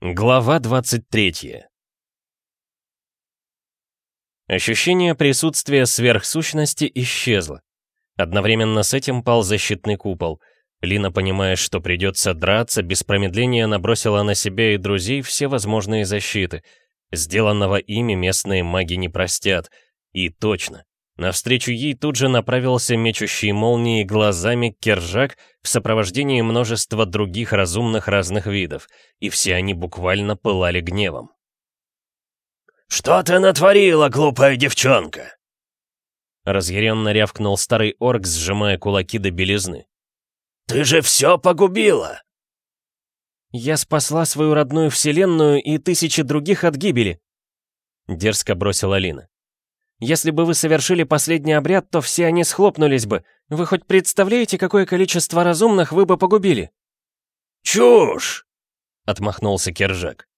Глава 23 Ощущение присутствия сверхсущности исчезло. Одновременно с этим пал защитный купол. Лина, понимая, что придется драться, без промедления набросила на себя и друзей все возможные защиты. Сделанного ими местные маги не простят. И точно, Навстречу ей тут же направился мечущий молнии глазами Кержак в сопровождении множества других разумных разных видов, и все они буквально пылали гневом. «Что ты натворила, глупая девчонка?» Разъяренно рявкнул старый орк, сжимая кулаки до белизны. «Ты же все погубила!» «Я спасла свою родную вселенную и тысячи других от гибели», — дерзко бросила Лина. Если бы вы совершили последний обряд, то все они схлопнулись бы. Вы хоть представляете, какое количество разумных вы бы погубили?» «Чушь!» — отмахнулся Кержак.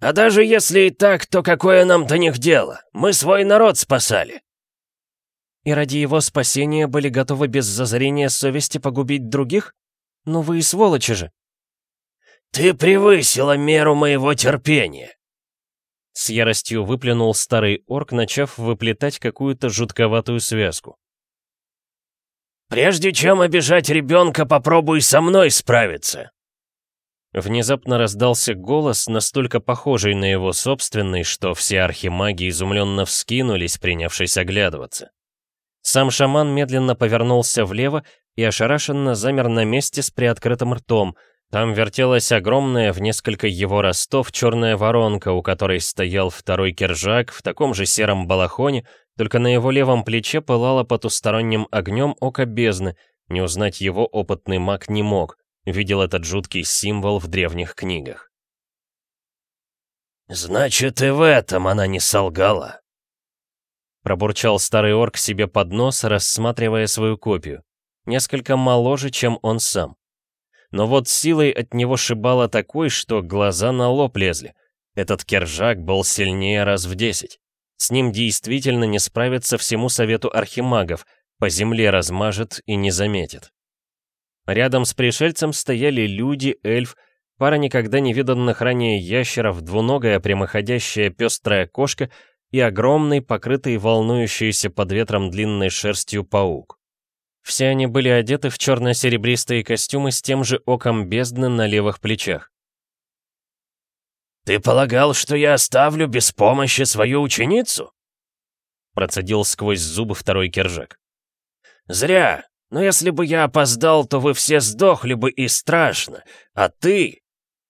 «А даже если и так, то какое нам до них дело? Мы свой народ спасали!» «И ради его спасения были готовы без зазрения совести погубить других? Ну вы и сволочи же!» «Ты превысила меру моего терпения!» С яростью выплюнул старый орк, начав выплетать какую-то жутковатую связку. «Прежде чем обижать ребенка, попробуй со мной справиться!» Внезапно раздался голос, настолько похожий на его собственный, что все архимаги изумленно вскинулись, принявшись оглядываться. Сам шаман медленно повернулся влево и ошарашенно замер на месте с приоткрытым ртом, там вертелась огромная в несколько его ростов черная воронка, у которой стоял второй кержак в таком же сером балахоне, только на его левом плече пылало потусторонним огнем око бездны, не узнать его опытный маг не мог, видел этот жуткий символ в древних книгах. «Значит, и в этом она не солгала», Пробурчал старый орк себе под нос, рассматривая свою копию. Несколько моложе, чем он сам но вот силой от него шибало такой, что глаза на лоб лезли. Этот кержак был сильнее раз в десять. С ним действительно не справится всему совету архимагов, по земле размажет и не заметит. Рядом с пришельцем стояли люди, эльф, пара никогда не виданных ранее ящеров, двуногая прямоходящая пестрая кошка и огромный, покрытый волнующийся под ветром длинной шерстью паук. Все они были одеты в черно-серебристые костюмы с тем же оком бездны на левых плечах. «Ты полагал, что я оставлю без помощи свою ученицу?» Процедил сквозь зубы второй кержак. «Зря. Но если бы я опоздал, то вы все сдохли бы и страшно. А ты?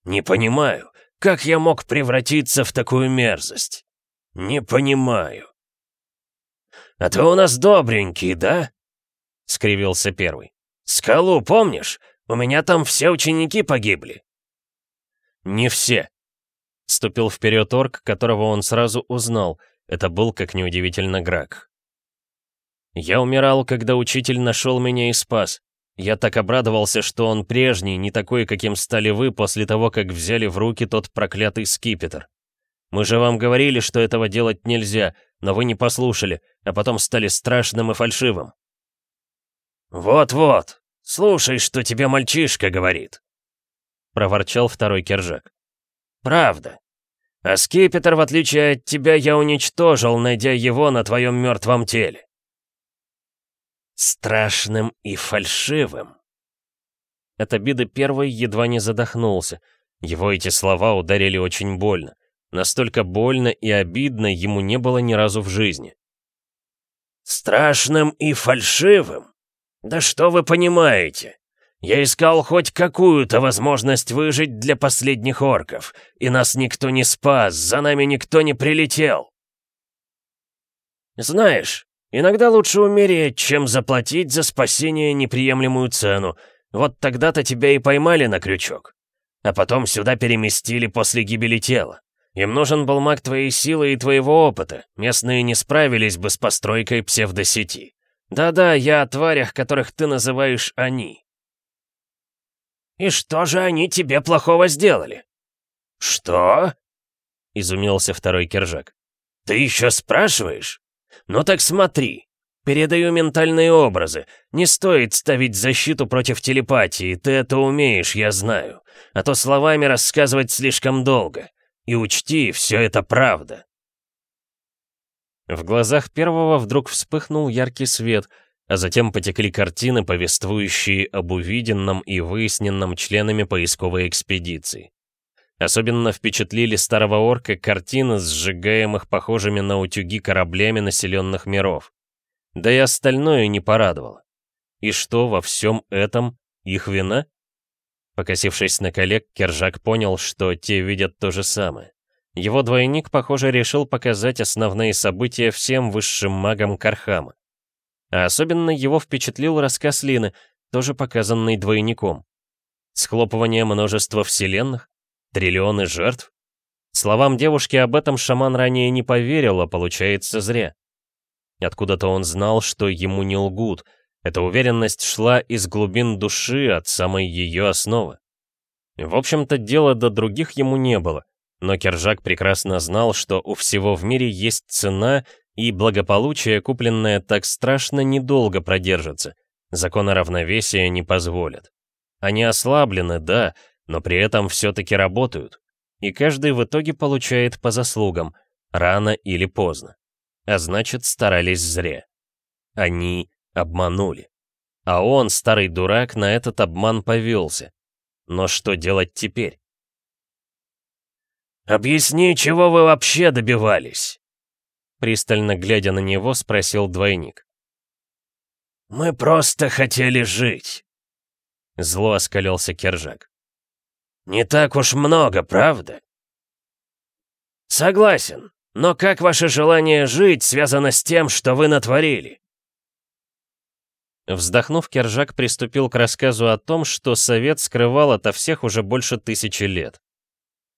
Не понимаю, как я мог превратиться в такую мерзость? Не понимаю. А ты у нас добренький, да?» — скривился первый. «Скалу помнишь? У меня там все ученики погибли». «Не все», — ступил вперед орк, которого он сразу узнал. Это был, как неудивительно, Грак. «Я умирал, когда учитель нашел меня и спас. Я так обрадовался, что он прежний, не такой, каким стали вы после того, как взяли в руки тот проклятый скипетр. Мы же вам говорили, что этого делать нельзя, но вы не послушали, а потом стали страшным и фальшивым. «Вот-вот, слушай, что тебе мальчишка говорит», — проворчал второй кержак. «Правда. А скипетр, в отличие от тебя, я уничтожил, найдя его на твоем мертвом теле». «Страшным и фальшивым». От обиды первый едва не задохнулся. Его эти слова ударили очень больно. Настолько больно и обидно ему не было ни разу в жизни. «Страшным и фальшивым? «Да что вы понимаете? Я искал хоть какую-то возможность выжить для последних орков, и нас никто не спас, за нами никто не прилетел». «Знаешь, иногда лучше умереть, чем заплатить за спасение неприемлемую цену. Вот тогда-то тебя и поймали на крючок. А потом сюда переместили после гибели тела. Им нужен был маг твоей силы и твоего опыта. Местные не справились бы с постройкой псевдосети. Да-да, я о тварях, которых ты называешь «они». «И что же они тебе плохого сделали?» «Что?» — изумился второй кержак. «Ты еще спрашиваешь? Ну так смотри. Передаю ментальные образы. Не стоит ставить защиту против телепатии, ты это умеешь, я знаю. А то словами рассказывать слишком долго. И учти, все это правда». В глазах первого вдруг вспыхнул яркий свет, а затем потекли картины, повествующие об увиденном и выясненном членами поисковой экспедиции. Особенно впечатлили старого орка картины, сжигаемых похожими на утюги кораблями населенных миров. Да и остальное не порадовало. И что во всем этом их вина? Покосившись на коллег, Кержак понял, что те видят то же самое. Его двойник, похоже, решил показать основные события всем высшим магам Кархама. А особенно его впечатлил рассказ Лины, тоже показанный двойником. Схлопывание множества вселенных? Триллионы жертв? Словам девушки об этом шаман ранее не поверил, а получается зря. Откуда-то он знал, что ему не лгут. Эта уверенность шла из глубин души, от самой ее основы. В общем-то, дела до других ему не было, но Кержак прекрасно знал, что у всего в мире есть цена, и благополучие, купленное так страшно, недолго продержится. Законы равновесия не позволят. Они ослаблены, да, но при этом все-таки работают. И каждый в итоге получает по заслугам, рано или поздно. А значит, старались зря. Они обманули. А он, старый дурак, на этот обман повелся. Но что делать теперь? «Объясни, чего вы вообще добивались?» Пристально глядя на него, спросил двойник. «Мы просто хотели жить», — зло оскалился Кержак. Не так уж много, правда? Согласен, но как ваше желание жить связано с тем, что вы натворили? Вздохнув, Кержак приступил к рассказу о том, что Совет скрывал ото всех уже больше тысячи лет.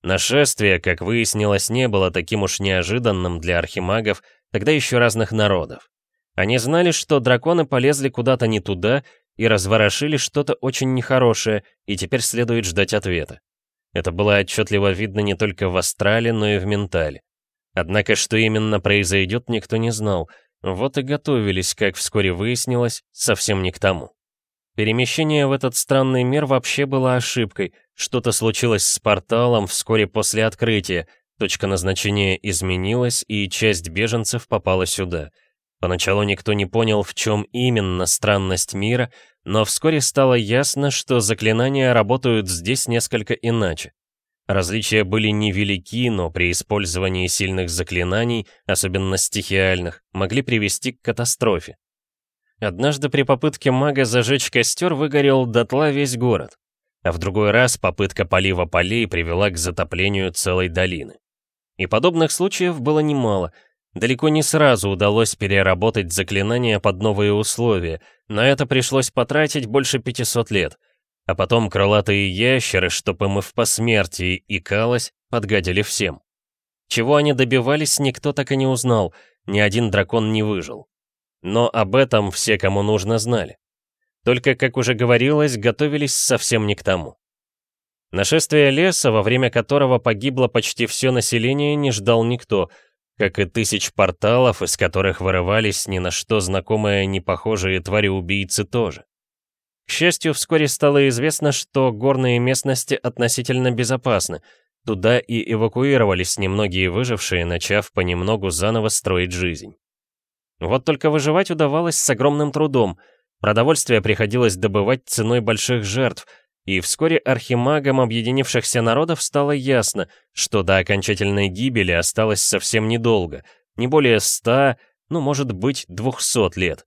Нашествие, как выяснилось, не было таким уж неожиданным для архимагов, тогда еще разных народов. Они знали, что драконы полезли куда-то не туда и разворошили что-то очень нехорошее, и теперь следует ждать ответа. Это было отчетливо видно не только в астрале, но и в ментале. Однако, что именно произойдет, никто не знал. Вот и готовились, как вскоре выяснилось, совсем не к тому. Перемещение в этот странный мир вообще было ошибкой. Что-то случилось с порталом вскоре после открытия. Точка назначения изменилась, и часть беженцев попала сюда — Поначалу никто не понял, в чем именно странность мира, но вскоре стало ясно, что заклинания работают здесь несколько иначе. Различия были невелики, но при использовании сильных заклинаний, особенно стихиальных, могли привести к катастрофе. Однажды при попытке мага зажечь костер выгорел дотла весь город, а в другой раз попытка полива полей привела к затоплению целой долины. И подобных случаев было немало — Далеко не сразу удалось переработать заклинания под новые условия, на это пришлось потратить больше 500 лет. А потом крылатые ящеры, чтоб им и в посмертии и калось, подгадили всем. Чего они добивались, никто так и не узнал, ни один дракон не выжил. Но об этом все, кому нужно, знали. Только, как уже говорилось, готовились совсем не к тому. Нашествие леса, во время которого погибло почти все население, не ждал никто — как и тысяч порталов, из которых вырывались ни на что знакомые непохожие твари-убийцы тоже. К счастью, вскоре стало известно, что горные местности относительно безопасны, туда и эвакуировались немногие выжившие, начав понемногу заново строить жизнь. Вот только выживать удавалось с огромным трудом, продовольствие приходилось добывать ценой больших жертв — и вскоре архимагам объединившихся народов стало ясно, что до окончательной гибели осталось совсем недолго, не более ста, ну, может быть, двухсот лет.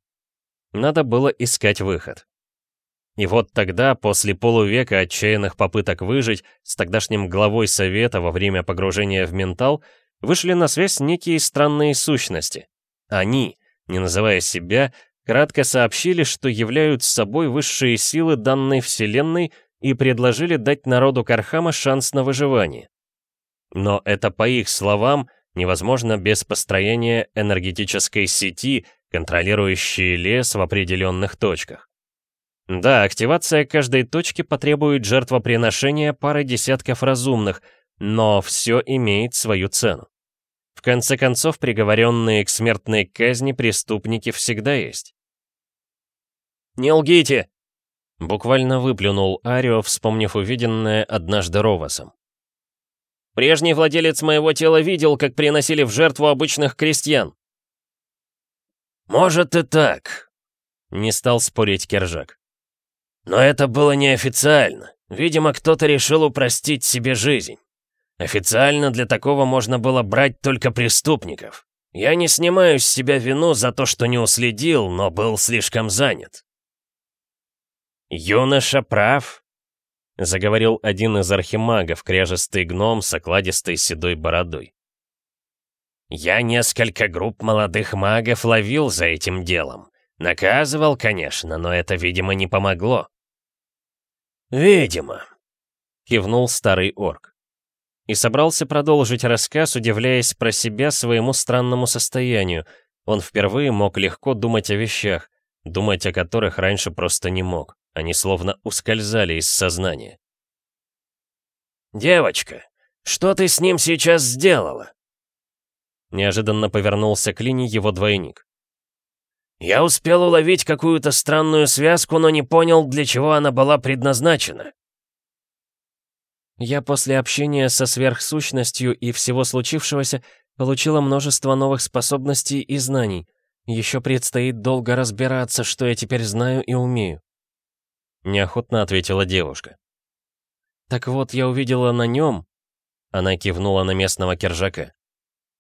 Надо было искать выход. И вот тогда, после полувека отчаянных попыток выжить, с тогдашним главой совета во время погружения в ментал, вышли на связь некие странные сущности. Они, не называя себя, кратко сообщили, что являются собой высшие силы данной вселенной и предложили дать народу Кархама шанс на выживание. Но это, по их словам, невозможно без построения энергетической сети, контролирующей лес в определенных точках. Да, активация каждой точки потребует жертвоприношения пары десятков разумных, но все имеет свою цену. В конце концов, приговоренные к смертной казни преступники всегда есть. «Не лгите!» Буквально выплюнул Арио, вспомнив увиденное однажды Ровасом. «Прежний владелец моего тела видел, как приносили в жертву обычных крестьян». «Может и так», — не стал спорить Кержак. «Но это было неофициально. Видимо, кто-то решил упростить себе жизнь. Официально для такого можно было брать только преступников. Я не снимаю с себя вину за то, что не уследил, но был слишком занят. «Юноша прав», — заговорил один из архимагов, кряжестый гном с окладистой седой бородой. «Я несколько групп молодых магов ловил за этим делом. Наказывал, конечно, но это, видимо, не помогло». «Видимо», — кивнул старый орк. И собрался продолжить рассказ, удивляясь про себя своему странному состоянию. Он впервые мог легко думать о вещах, думать о которых раньше просто не мог. Они словно ускользали из сознания. «Девочка, что ты с ним сейчас сделала?» Неожиданно повернулся к Лине его двойник. «Я успел уловить какую-то странную связку, но не понял, для чего она была предназначена». Я после общения со сверхсущностью и всего случившегося получила множество новых способностей и знаний. Еще предстоит долго разбираться, что я теперь знаю и умею. — неохотно ответила девушка. «Так вот, я увидела на нем...» Она кивнула на местного кержака.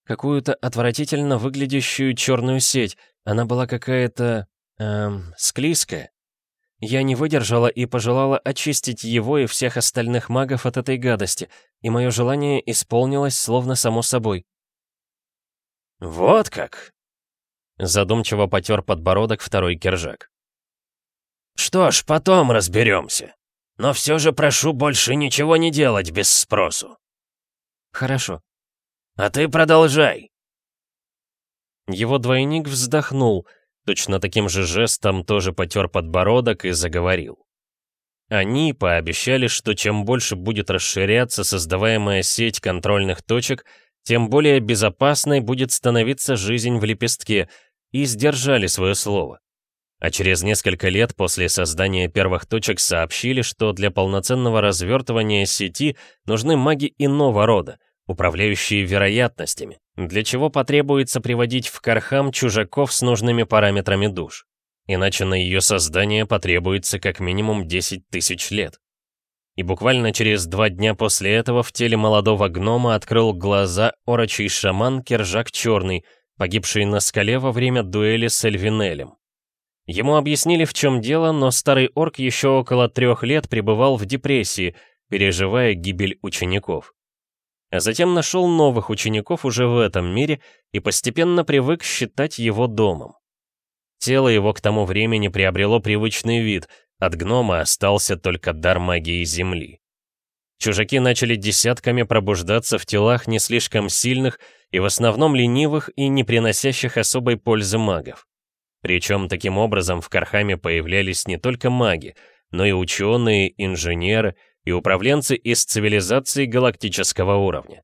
«Какую-то отвратительно выглядящую черную сеть. Она была какая-то... эм... склизкая. Я не выдержала и пожелала очистить его и всех остальных магов от этой гадости, и мое желание исполнилось словно само собой». «Вот как!» Задумчиво потер подбородок второй кержак. Что ж, потом разберемся. Но все же прошу больше ничего не делать без спросу. Хорошо. А ты продолжай. Его двойник вздохнул, точно таким же жестом тоже потер подбородок и заговорил. Они пообещали, что чем больше будет расширяться создаваемая сеть контрольных точек, тем более безопасной будет становиться жизнь в лепестке, и сдержали свое слово. А через несколько лет после создания первых точек сообщили, что для полноценного развертывания сети нужны маги иного рода, управляющие вероятностями, для чего потребуется приводить в Кархам чужаков с нужными параметрами душ. Иначе на ее создание потребуется как минимум 10 тысяч лет. И буквально через два дня после этого в теле молодого гнома открыл глаза орочий шаман Кержак Черный, погибший на скале во время дуэли с Эльвинелем. Ему объяснили, в чем дело, но старый орк еще около трех лет пребывал в депрессии, переживая гибель учеников. А затем нашел новых учеников уже в этом мире и постепенно привык считать его домом. Тело его к тому времени приобрело привычный вид, от гнома остался только дар магии Земли. Чужаки начали десятками пробуждаться в телах не слишком сильных и в основном ленивых и не приносящих особой пользы магов. Причем таким образом в Кархаме появлялись не только маги, но и ученые, инженеры и управленцы из цивилизаций галактического уровня.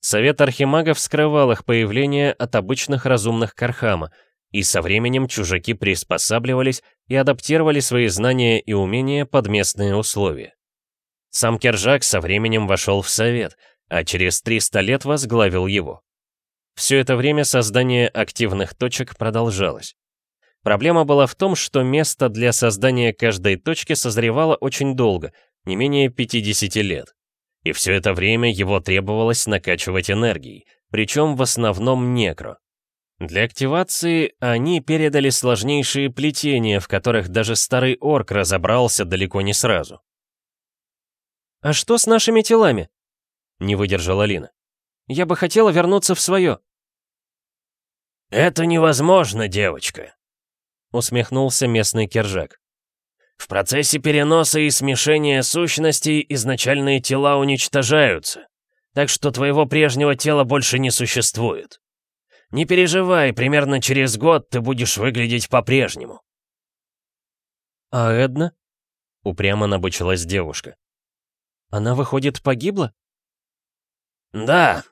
Совет архимагов скрывал их появление от обычных разумных Кархама, и со временем чужаки приспосабливались и адаптировали свои знания и умения под местные условия. Сам Кержак со временем вошел в совет, а через 300 лет возглавил его. Все это время создание активных точек продолжалось. Проблема была в том, что место для создания каждой точки созревало очень долго, не менее 50 лет. И все это время его требовалось накачивать энергией, причем в основном некро. Для активации они передали сложнейшие плетения, в которых даже старый орк разобрался далеко не сразу. «А что с нашими телами?» — не выдержала Лина. «Я бы хотела вернуться в свое». «Это невозможно, девочка», усмехнулся местный кержак. В процессе переноса и смешения сущностей изначальные тела уничтожаются, так что твоего прежнего тела больше не существует. Не переживай, примерно через год ты будешь выглядеть по-прежнему. «А Эдна?» — упрямо набычилась девушка. «Она, выходит, погибла?» «Да.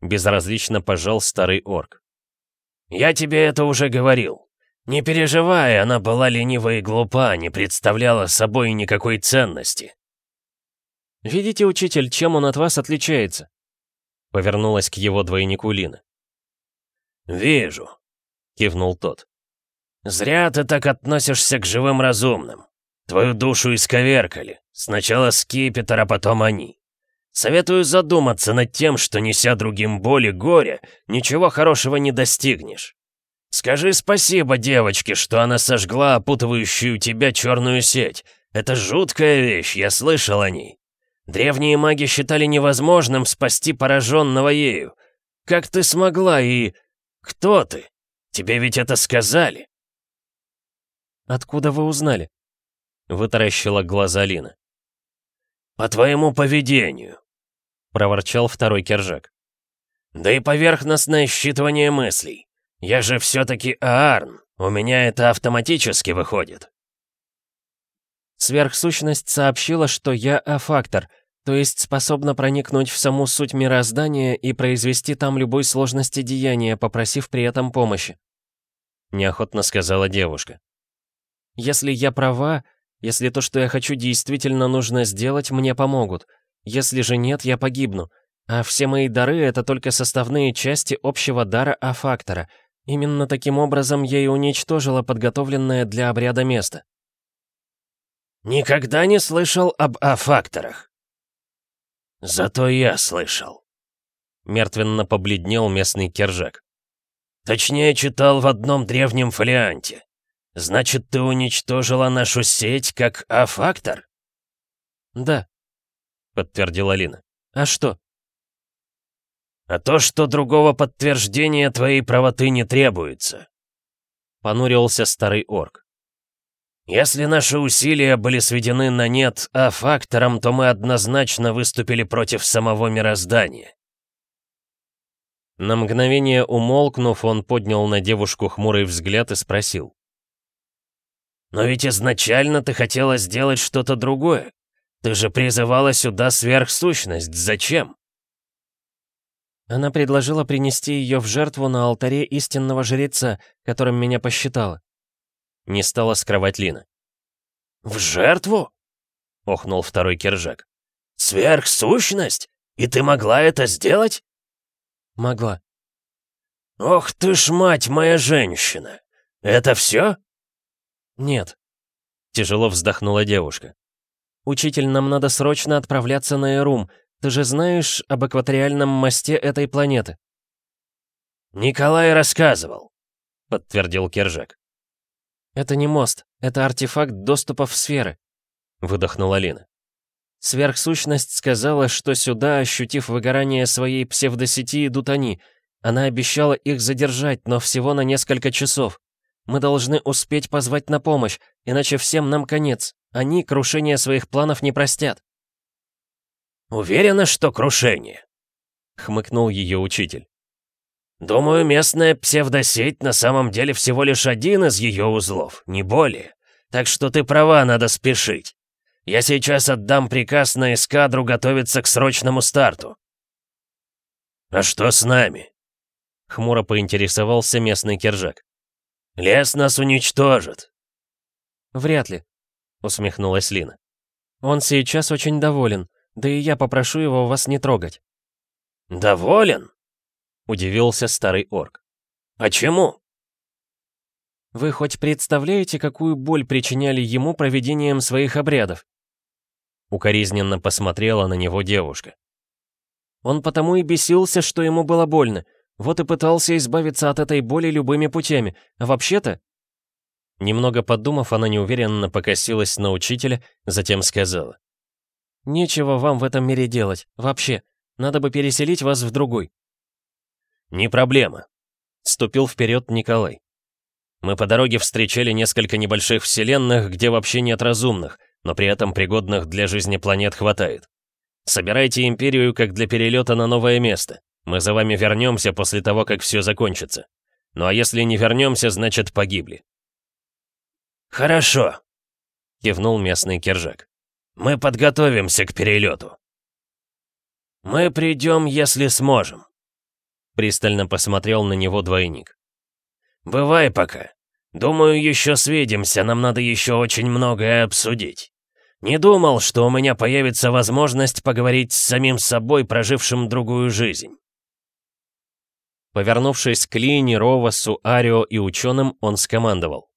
Безразлично пожал старый орк. «Я тебе это уже говорил. Не переживай, она была ленива и глупа, не представляла собой никакой ценности». «Видите, учитель, чем он от вас отличается?» Повернулась к его двойнику Лина. «Вижу», — кивнул тот. «Зря ты так относишься к живым разумным. Твою душу исковеркали. Сначала скипетр, а потом они. Советую задуматься над тем, что, неся другим боль и горе, ничего хорошего не достигнешь. Скажи спасибо девочке, что она сожгла опутывающую тебя черную сеть. Это жуткая вещь, я слышал о ней. Древние маги считали невозможным спасти пораженного ею. Как ты смогла и... Кто ты? Тебе ведь это сказали. Откуда вы узнали? Вытаращила глаза Лина. По твоему поведению проворчал второй кержак. «Да и поверхностное считывание мыслей. Я же все-таки Аарн, у меня это автоматически выходит». Сверхсущность сообщила, что я А-фактор, то есть способна проникнуть в саму суть мироздания и произвести там любой сложности деяния, попросив при этом помощи. Неохотно сказала девушка. Если я права, если то, что я хочу, действительно нужно сделать, мне помогут. Если же нет, я погибну. А все мои дары — это только составные части общего дара А-фактора. Именно таким образом я и уничтожила подготовленное для обряда место. Никогда не слышал об А-факторах. Зато я слышал. Мертвенно побледнел местный кержак. Точнее, читал в одном древнем фолианте. Значит, ты уничтожила нашу сеть как А-фактор? Да, подтвердила Лина. «А что?» «А то, что другого подтверждения твоей правоты не требуется», — понурился старый орк. «Если наши усилия были сведены на нет а фактором, то мы однозначно выступили против самого мироздания». На мгновение умолкнув, он поднял на девушку хмурый взгляд и спросил. «Но ведь изначально ты хотела сделать что-то другое. Ты же призывала сюда сверхсущность. Зачем?» Она предложила принести ее в жертву на алтаре истинного жреца, которым меня посчитала. Не стала скрывать Лина. «В жертву?» — охнул второй киржак. «Сверхсущность? И ты могла это сделать?» «Могла». «Ох ты ж, мать моя женщина! Это все?» «Нет», — тяжело вздохнула девушка. «Учитель, нам надо срочно отправляться на Эрум. Ты же знаешь об экваториальном мосте этой планеты?» «Николай рассказывал», — подтвердил Кержак. «Это не мост, это артефакт доступа в сферы», — выдохнула Лина. Сверхсущность сказала, что сюда, ощутив выгорание своей псевдосети, идут они. Она обещала их задержать, но всего на несколько часов. Мы должны успеть позвать на помощь, иначе всем нам конец. Они крушение своих планов не простят. «Уверена, что крушение?» — хмыкнул ее учитель. «Думаю, местная псевдосеть на самом деле всего лишь один из ее узлов, не более. Так что ты права, надо спешить. Я сейчас отдам приказ на эскадру готовиться к срочному старту». «А что с нами?» — хмуро поинтересовался местный кержак. «Лес нас уничтожит». «Вряд ли усмехнулась Лина. «Он сейчас очень доволен, да и я попрошу его вас не трогать». «Доволен?» — удивился старый орк. «Почему?» «Вы хоть представляете, какую боль причиняли ему проведением своих обрядов?» Укоризненно посмотрела на него девушка. «Он потому и бесился, что ему было больно, вот и пытался избавиться от этой боли любыми путями, а вообще-то Немного подумав, она неуверенно покосилась на учителя, затем сказала. «Нечего вам в этом мире делать, вообще. Надо бы переселить вас в другой». «Не проблема», — ступил вперед Николай. «Мы по дороге встречали несколько небольших вселенных, где вообще нет разумных, но при этом пригодных для жизни планет хватает. Собирайте Империю как для перелета на новое место. Мы за вами вернемся после того, как все закончится. Ну а если не вернемся, значит погибли. «Хорошо», — кивнул местный киржак. «Мы подготовимся к перелету». «Мы придем, если сможем», Пристально посмотрел на него двойник. «Бывай пока. Думаю, еще свидимся, нам надо еще очень многое обсудить. Не думал, что у меня появится возможность поговорить с самим собой, прожившим другую жизнь». Повернувшись к Лине, Ровасу, Арио и ученым, он скомандовал.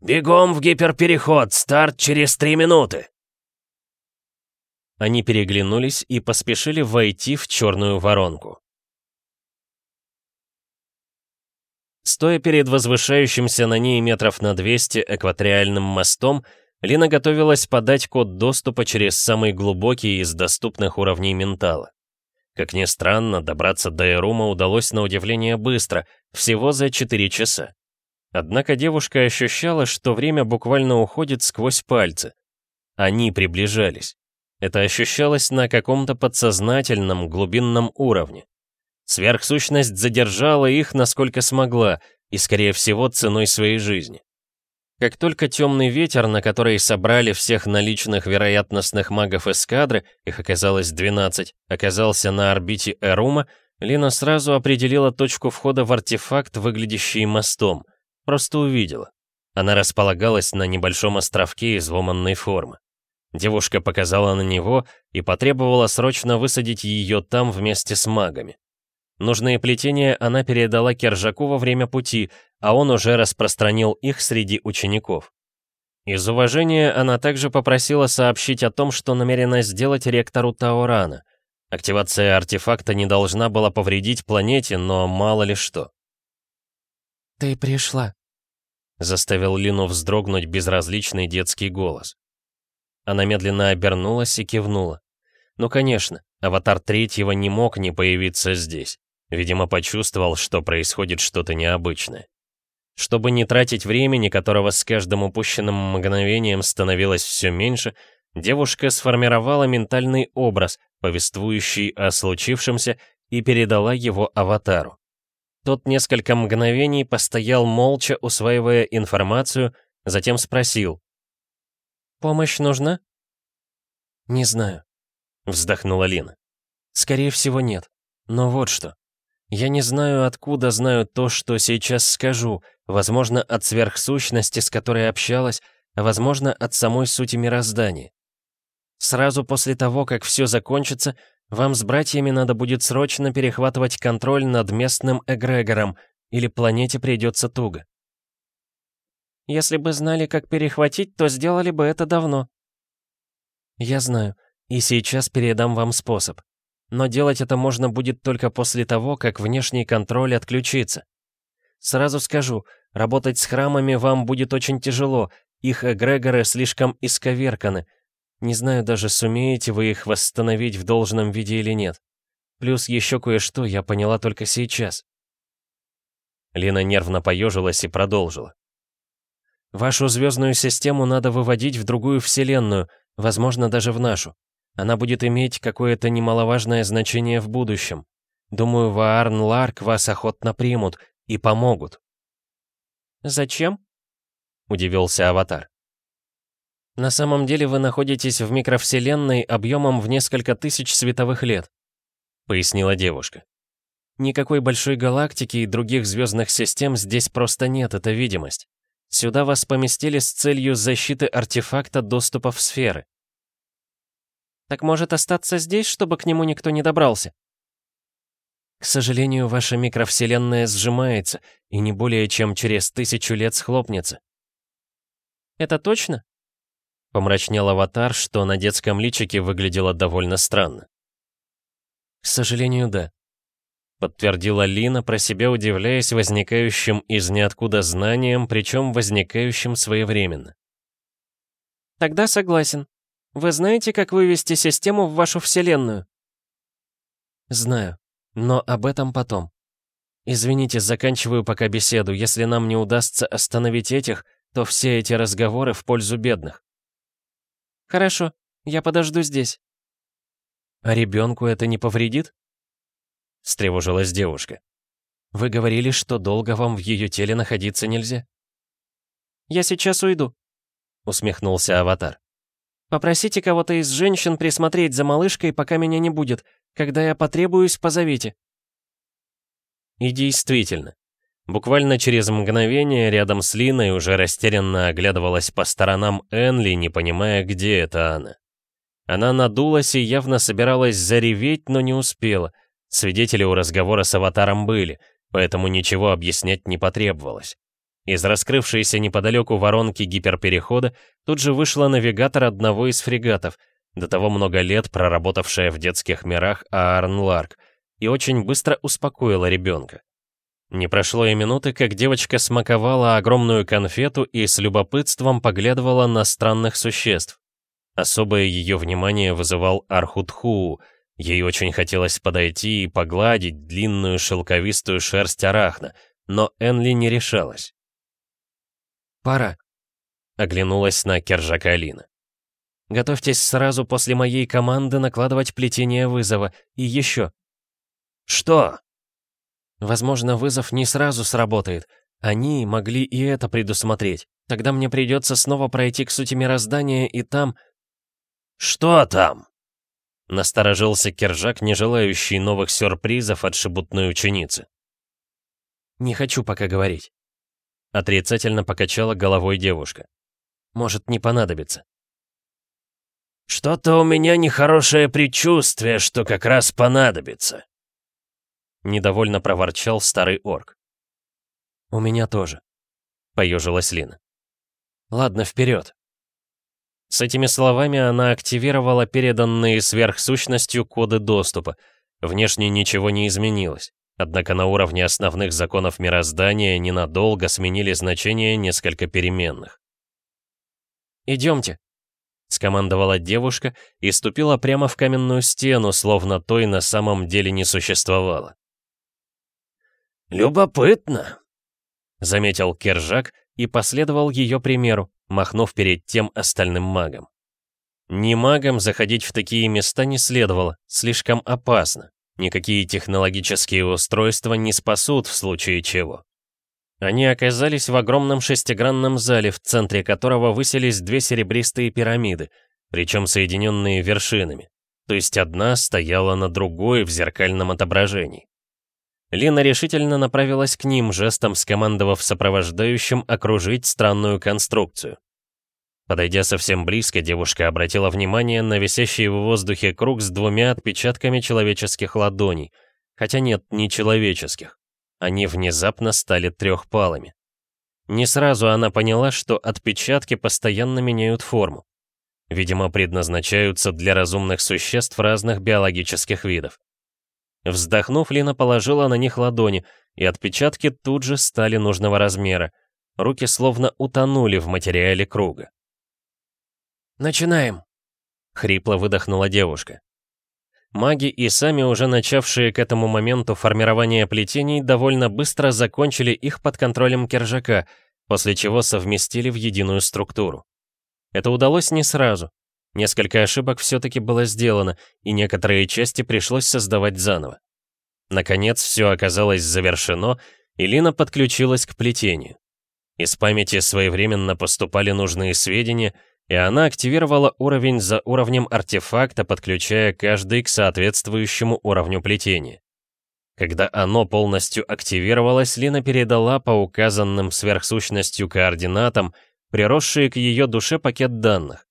«Бегом в гиперпереход! Старт через три минуты!» Они переглянулись и поспешили войти в черную воронку. Стоя перед возвышающимся на ней метров на 200 экваториальным мостом, Лина готовилась подать код доступа через самый глубокий из доступных уровней ментала. Как ни странно, добраться до Эрума удалось на удивление быстро, всего за 4 часа. Однако девушка ощущала, что время буквально уходит сквозь пальцы. Они приближались. Это ощущалось на каком-то подсознательном, глубинном уровне. Сверхсущность задержала их, насколько смогла, и, скорее всего, ценой своей жизни. Как только темный ветер, на который собрали всех наличных вероятностных магов эскадры, их оказалось 12, оказался на орбите Эрума, Лина сразу определила точку входа в артефакт, выглядящий мостом. Просто увидела. Она располагалась на небольшом островке изломанной формы. Девушка показала на него и потребовала срочно высадить ее там вместе с магами. Нужные плетения она передала Кержаку во время пути, а он уже распространил их среди учеников. Из уважения она также попросила сообщить о том, что намерена сделать ректору Таурана. Активация артефакта не должна была повредить планете, но мало ли что. «Ты пришла», — заставил Лину вздрогнуть безразличный детский голос. Она медленно обернулась и кивнула. Ну конечно, аватар третьего не мог не появиться здесь. Видимо, почувствовал, что происходит что-то необычное. Чтобы не тратить времени, которого с каждым упущенным мгновением становилось все меньше, девушка сформировала ментальный образ, повествующий о случившемся, и передала его аватару. Тот несколько мгновений постоял молча, усваивая информацию, затем спросил. «Помощь нужна?» «Не знаю», — вздохнула Лина. «Скорее всего, нет. Но вот что. Я не знаю, откуда знаю то, что сейчас скажу, возможно, от сверхсущности, с которой общалась, а возможно, от самой сути мироздания. Сразу после того, как все закончится, вам с братьями надо будет срочно перехватывать контроль над местным эгрегором, или планете придется туго. Если бы знали, как перехватить, то сделали бы это давно. Я знаю, и сейчас передам вам способ. Но делать это можно будет только после того, как внешний контроль отключится. Сразу скажу, работать с храмами вам будет очень тяжело, их эгрегоры слишком исковерканы. Не знаю даже, сумеете вы их восстановить в должном виде или нет. Плюс еще кое-что я поняла только сейчас. Лена нервно поежилась и продолжила. Вашу звездную систему надо выводить в другую вселенную, возможно, даже в нашу. Она будет иметь какое-то немаловажное значение в будущем. Думаю, Ваарн Ларк вас охотно примут и помогут. «Зачем?» — удивился Аватар. «На самом деле вы находитесь в микровселенной объемом в несколько тысяч световых лет», — пояснила девушка. «Никакой большой галактики и других звездных систем здесь просто нет, это видимость. Сюда вас поместили с целью защиты артефакта доступа в сферы. Так может остаться здесь, чтобы к нему никто не добрался? К сожалению, ваша микровселенная сжимается и не более чем через тысячу лет схлопнется. Это точно? Помрачнел аватар, что на детском личике выглядело довольно странно. К сожалению, да. — подтвердила Лина, про себя удивляясь возникающим из ниоткуда знанием, причем возникающим своевременно. «Тогда согласен. Вы знаете, как вывести систему в вашу вселенную?» «Знаю, но об этом потом. Извините, заканчиваю пока беседу. Если нам не удастся остановить этих, то все эти разговоры в пользу бедных». «Хорошо, я подожду здесь». «А ребенку это не повредит?» Встревожилась девушка. «Вы говорили, что долго вам в ее теле находиться нельзя?» «Я сейчас уйду», — усмехнулся аватар. «Попросите кого-то из женщин присмотреть за малышкой, пока меня не будет. Когда я потребуюсь, позовите». И действительно, буквально через мгновение рядом с Линой уже растерянно оглядывалась по сторонам Энли, не понимая, где это она. Она надулась и явно собиралась зареветь, но не успела. Свидетели у разговора с аватаром были, поэтому ничего объяснять не потребовалось. Из раскрывшейся неподалеку воронки гиперперехода тут же вышла навигатор одного из фрегатов, до того много лет проработавшая в детских мирах Аарон Ларк, и очень быстро успокоила ребенка. Не прошло и минуты, как девочка смаковала огромную конфету и с любопытством поглядывала на странных существ. Особое ее внимание вызывал Архутху. Ей очень хотелось подойти и погладить длинную шелковистую шерсть арахна, но Энли не решалась. «Пора», — оглянулась на Кержака Алина. «Готовьтесь сразу после моей команды накладывать плетение вызова. И еще». «Что?» «Возможно, вызов не сразу сработает. Они могли и это предусмотреть. Тогда мне придется снова пройти к сути мироздания и там...» «Что там?» Насторожился Кержак, не желающий новых сюрпризов от шебутной ученицы. «Не хочу пока говорить». Отрицательно покачала головой девушка. «Может, не понадобится». «Что-то у меня нехорошее предчувствие, что как раз понадобится», — недовольно проворчал старый орк. «У меня тоже», — поежилась Лина. «Ладно, вперед». С этими словами она активировала переданные сверхсущностью коды доступа. Внешне ничего не изменилось. Однако на уровне основных законов мироздания ненадолго сменили значение несколько переменных. «Идемте», — скомандовала девушка и ступила прямо в каменную стену, словно той на самом деле не существовало. «Любопытно», — заметил Кержак и последовал ее примеру, махнув перед тем остальным магом. Ни магам заходить в такие места не следовало, слишком опасно. Никакие технологические устройства не спасут в случае чего. Они оказались в огромном шестигранном зале, в центре которого высились две серебристые пирамиды, причем соединенные вершинами. То есть одна стояла на другой в зеркальном отображении. Лина решительно направилась к ним, жестом скомандовав сопровождающим окружить странную конструкцию. Подойдя совсем близко, девушка обратила внимание на висящий в воздухе круг с двумя отпечатками человеческих ладоней. Хотя нет, не человеческих. Они внезапно стали трехпалыми. Не сразу она поняла, что отпечатки постоянно меняют форму. Видимо, предназначаются для разумных существ разных биологических видов. Вздохнув, Лина положила на них ладони, и отпечатки тут же стали нужного размера. Руки словно утонули в материале круга. «Начинаем!» — хрипло выдохнула девушка. Маги и сами уже начавшие к этому моменту формирование плетений довольно быстро закончили их под контролем Кержака, после чего совместили в единую структуру. Это удалось не сразу. Несколько ошибок все-таки было сделано, и некоторые части пришлось создавать заново. Наконец, все оказалось завершено, и Лина подключилась к плетению. Из памяти своевременно поступали нужные сведения, и она активировала уровень за уровнем артефакта, подключая каждый к соответствующему уровню плетения. Когда оно полностью активировалось, Лина передала по указанным сверхсущностью координатам приросшие к ее душе пакет данных.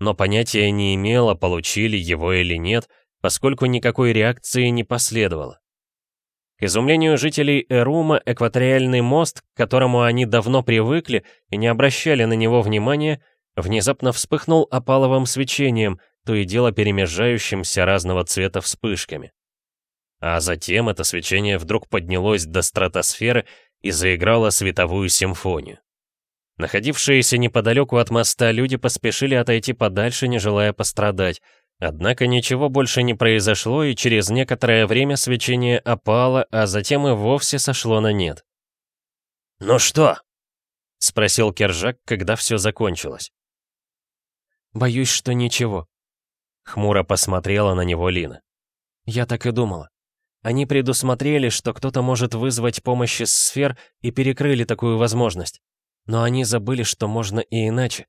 Но понятия не имела, получили его или нет, поскольку никакой реакции не последовало. К изумлению жителей Эрума, экваториальный мост, к которому они давно привыкли и не обращали на него внимания, внезапно вспыхнул опаловым свечением, то и дело перемежающимся разного цвета вспышками. А затем это свечение вдруг поднялось до стратосферы и заиграло световую симфонию. Находившиеся неподалеку от моста люди поспешили отойти подальше, не желая пострадать. Однако ничего больше не произошло, и через некоторое время свечение опало, а затем и вовсе сошло на нет. «Ну что?» — спросил Кержак, когда все закончилось. «Боюсь, что ничего». Хмуро посмотрела на него Лина. «Я так и думала. Они предусмотрели, что кто-то может вызвать помощь из сфер и перекрыли такую возможность. Но они забыли, что можно и иначе».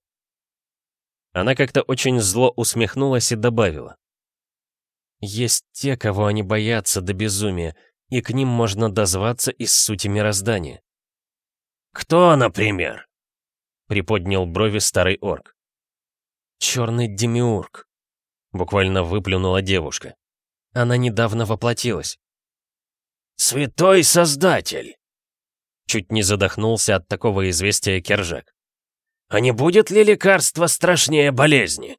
Она как-то очень зло усмехнулась и добавила. «Есть те, кого они боятся до безумия, и к ним можно дозваться из сути мироздания. «Кто, например?» — приподнял брови старый орк. «Черный демиург», — буквально выплюнула девушка. Она недавно воплотилась. «Святой Создатель!» Чуть не задохнулся от такого известия Кержак. «А не будет ли лекарство страшнее болезни?»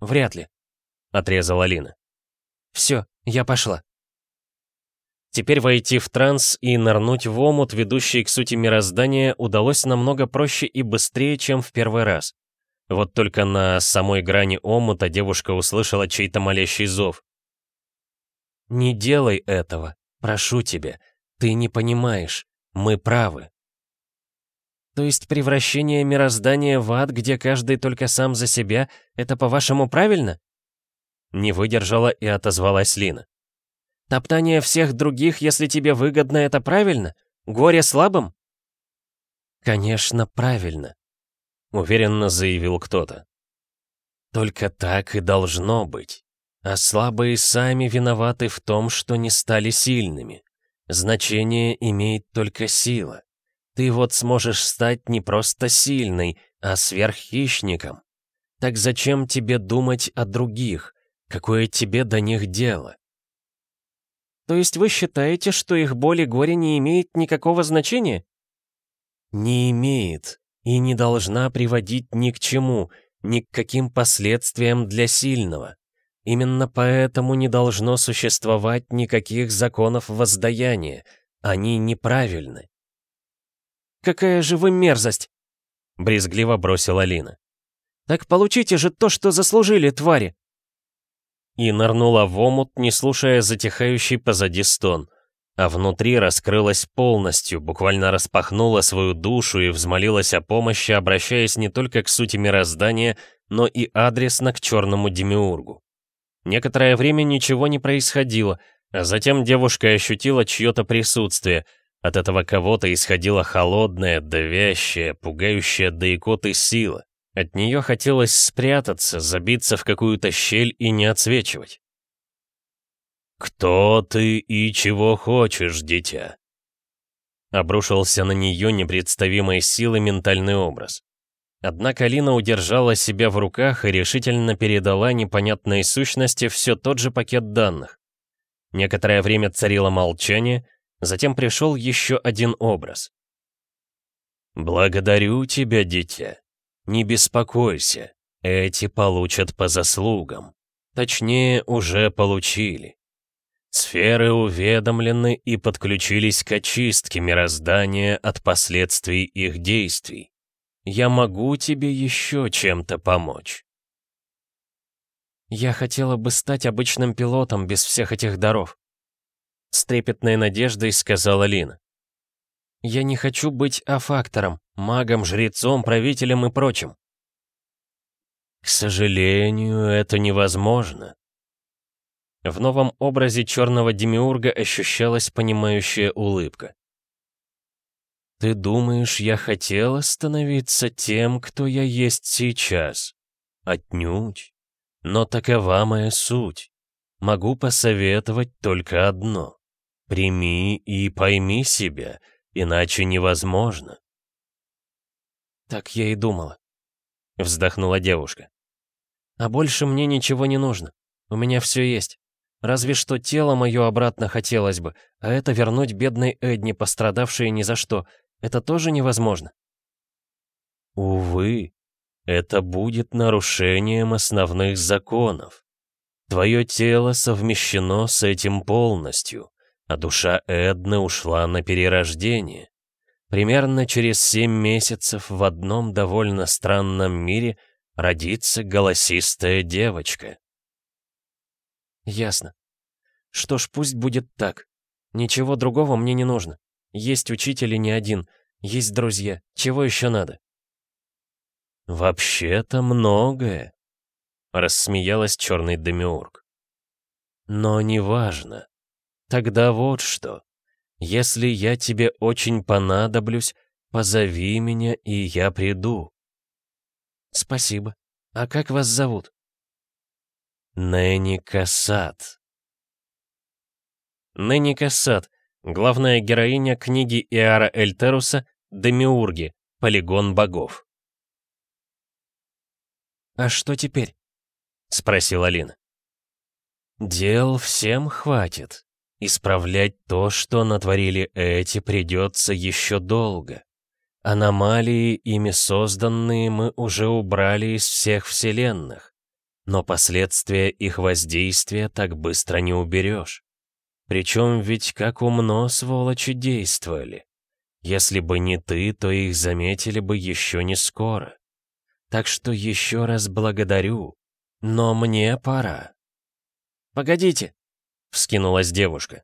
«Вряд ли», — отрезала Лина. «Все, я пошла». Теперь войти в транс и нырнуть в омут, ведущий к сути мироздания, удалось намного проще и быстрее, чем в первый раз. Вот только на самой грани омута девушка услышала чей-то молящий зов. «Не делай этого, прошу тебя. Ты не понимаешь. Мы правы». То есть превращение мироздания в ад, где каждый только сам за себя, это по-вашему правильно? Не выдержала и отозвалась Лина. Топтание всех других, если тебе выгодно, это правильно? Горе слабым? Конечно, правильно, уверенно заявил кто-то. Только так и должно быть. А слабые сами виноваты в том, что не стали сильными. Значение имеет только сила. Ты вот сможешь стать не просто сильной, а сверххищником. Так зачем тебе думать о других? Какое тебе до них дело? То есть вы считаете, что их боль и горе не имеет никакого значения? Не имеет и не должна приводить ни к чему, ни к каким последствиям для сильного. Именно поэтому не должно существовать никаких законов воздаяния. Они неправильны. «Какая же вы мерзость!» — брезгливо бросила Алина. «Так получите же то, что заслужили, твари!» и нырнула в омут, не слушая затихающий позади стон. А внутри раскрылась полностью, буквально распахнула свою душу и взмолилась о помощи, обращаясь не только к сути мироздания, но и адресно к черному демиургу. Некоторое время ничего не происходило, а затем девушка ощутила чье-то присутствие. От этого кого-то исходила холодная, давящая, пугающая до икоты сила. От нее хотелось спрятаться, забиться в какую-то щель и не отсвечивать. «Кто ты и чего хочешь, дитя?» Обрушился на нее непредставимой силы ментальный образ. Однако Лина удержала себя в руках и решительно передала непонятной сущности все тот же пакет данных. Некоторое время царило молчание, затем пришел еще один образ. «Благодарю тебя, дитя. Не беспокойся, эти получат по заслугам. Точнее, уже получили. Сферы уведомлены и подключились к очистке мироздания от последствий их действий. Я могу тебе еще чем-то помочь. Я хотела бы стать обычным пилотом без всех этих даров. С трепетной надеждой сказала Лина. Я не хочу быть афактором, магом, жрецом, правителем и прочим. К сожалению, это невозможно. В новом образе черного демиурга ощущалась понимающая улыбка. «Ты думаешь, я хотела становиться тем, кто я есть сейчас? Отнюдь. Но такова моя суть. Могу посоветовать только одно. Прими и пойми себя, иначе невозможно. Так я и думала. Вздохнула девушка. А больше мне ничего не нужно. У меня все есть. Разве что тело мое обратно хотелось бы, а это вернуть бедной Эдни, пострадавшей ни за что. Это тоже невозможно. Увы, это будет нарушением основных законов. Твое тело совмещено с этим полностью, а душа Эдны ушла на перерождение. Примерно через семь месяцев в одном довольно странном мире родится голосистая девочка. Ясно. Что ж, пусть будет так. Ничего другого мне не нужно. Есть учитель и не один. Есть друзья. Чего еще надо? «Вообще-то многое», — рассмеялась черный демиург. «Но неважно. Тогда вот что. Если я тебе очень понадоблюсь, позови меня, и я приду». «Спасибо. А как вас зовут?» Нэнни Касат. Нэнни Кассат, главная героиня книги Иара Эльтеруса «Демиурги. Полигон богов». «А что теперь?» — спросила Алина. «Дел всем хватит. Исправлять то, что натворили эти, придется еще долго. Аномалии, ими созданные, мы уже убрали из всех вселенных. Но последствия их воздействия так быстро не уберешь. Причем ведь как умно сволочи действовали. Если бы не ты, то их заметили бы еще не скоро. Так что еще раз благодарю, но мне пора. «Погодите», — вскинулась девушка.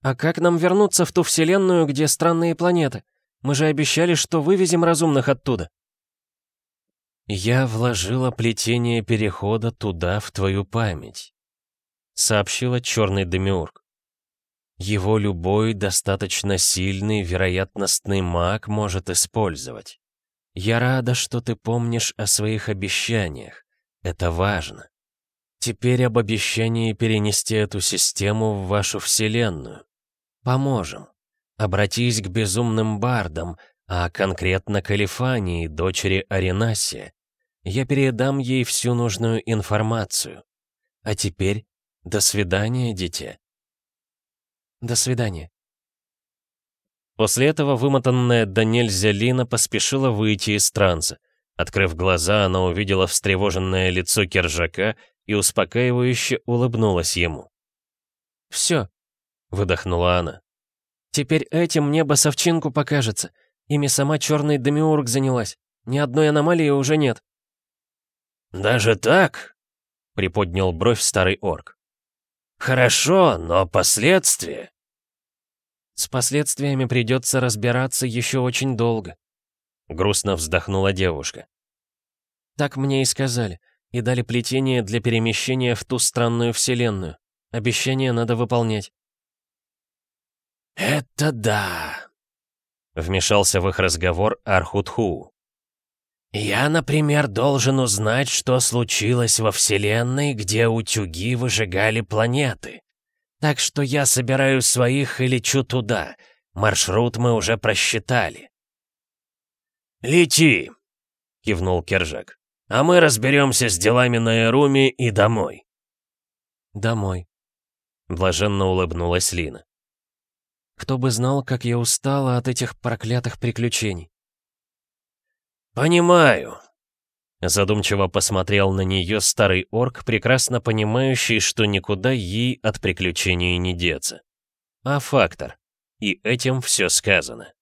«А как нам вернуться в ту вселенную, где странные планеты? Мы же обещали, что вывезем разумных оттуда». «Я вложила плетение перехода туда, в твою память», — сообщила черный демиург. «Его любой достаточно сильный вероятностный маг может использовать. Я рада, что ты помнишь о своих обещаниях. Это важно. Теперь об обещании перенести эту систему в вашу вселенную. Поможем. Обратись к безумным бардам, а конкретно к Алифании, дочери Аренасия. Я передам ей всю нужную информацию. А теперь до свидания, дитя. До свидания. После этого вымотанная до нельзя поспешила выйти из транса. Открыв глаза, она увидела встревоженное лицо Кержака и успокаивающе улыбнулась ему. «Все», — выдохнула она. «Теперь этим мне басовчинку покажется. Ими сама черный демиург занялась. Ни одной аномалии уже нет». «Даже так?» — приподнял бровь старый орк. «Хорошо, но последствия...» «С последствиями придется разбираться еще очень долго», — грустно вздохнула девушка. «Так мне и сказали, и дали плетение для перемещения в ту странную вселенную. Обещание надо выполнять». «Это да!» — вмешался в их разговор Архутху. «Я, например, должен узнать, что случилось во Вселенной, где утюги выжигали планеты. Так что я собираю своих и лечу туда. Маршрут мы уже просчитали». «Лети!» — кивнул Кержак. «А мы разберемся с делами на Эруме и домой». «Домой», — блаженно улыбнулась Лина. «Кто бы знал, как я устала от этих проклятых приключений». «Понимаю», — задумчиво посмотрел на нее старый орк, прекрасно понимающий, что никуда ей от приключений не деться. А фактор. И этим все сказано.